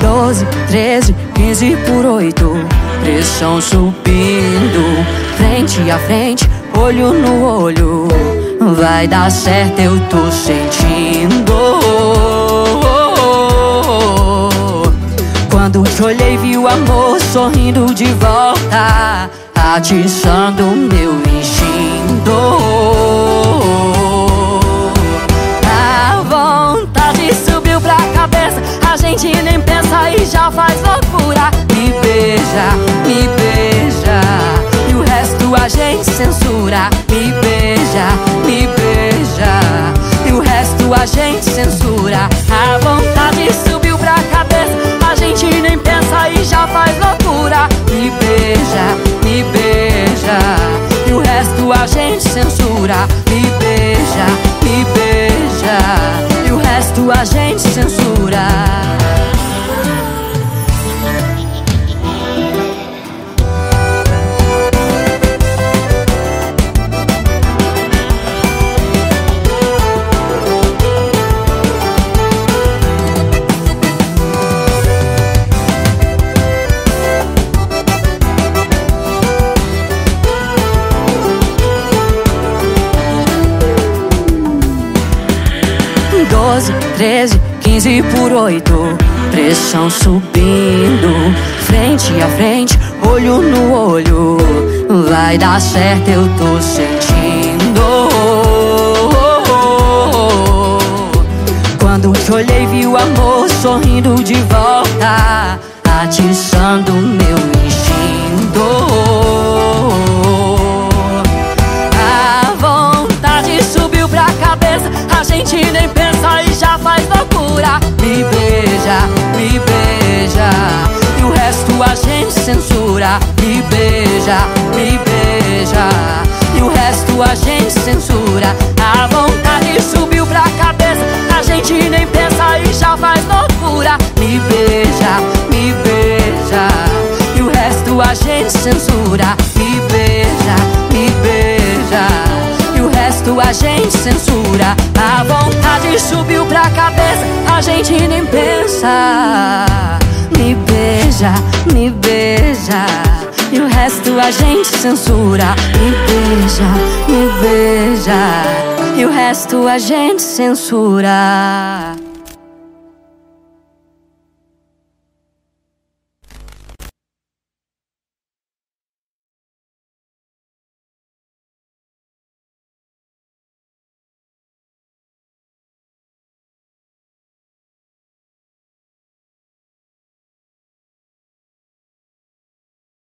Doze, treze, quinze por oito. Pressão subindo Frente a frente, olho no olho. Vai dar certo, eu tô sentindo. Quando te olhei, vi o amor sorrindo de volta Atiçando meu instinto já faz loucura. Me beija, me beija. E o resto a gente censura. Me beija, me beija. E o resto a gente censura. A vontade subiu pra cabeça. A gente nem pensa e já faz loucura. Me beija, me beija. E o resto a gente censura. Me beija, me beija. E o resto a gente censura Doze, treze, quinze por oito. Pressão subindo Frente a frente, olho no olho. Vai dar certo, eu tô sentindo. Quando te olhei, vi o amor sorrindo de volta Atiçando meu beija, me beija. E o resto a gente censura. A vontade subiu pra cabeça. A gente nem pensa e já faz loucura. Me beija, me beija. E o resto a gente censura. Me beija, me beija. E o resto a gente censura. A vontade subiu pra cabeça. A gente nem pensa. Me beija, me beija resto a gente censura. Me beija, me beija. E o resto a gente censura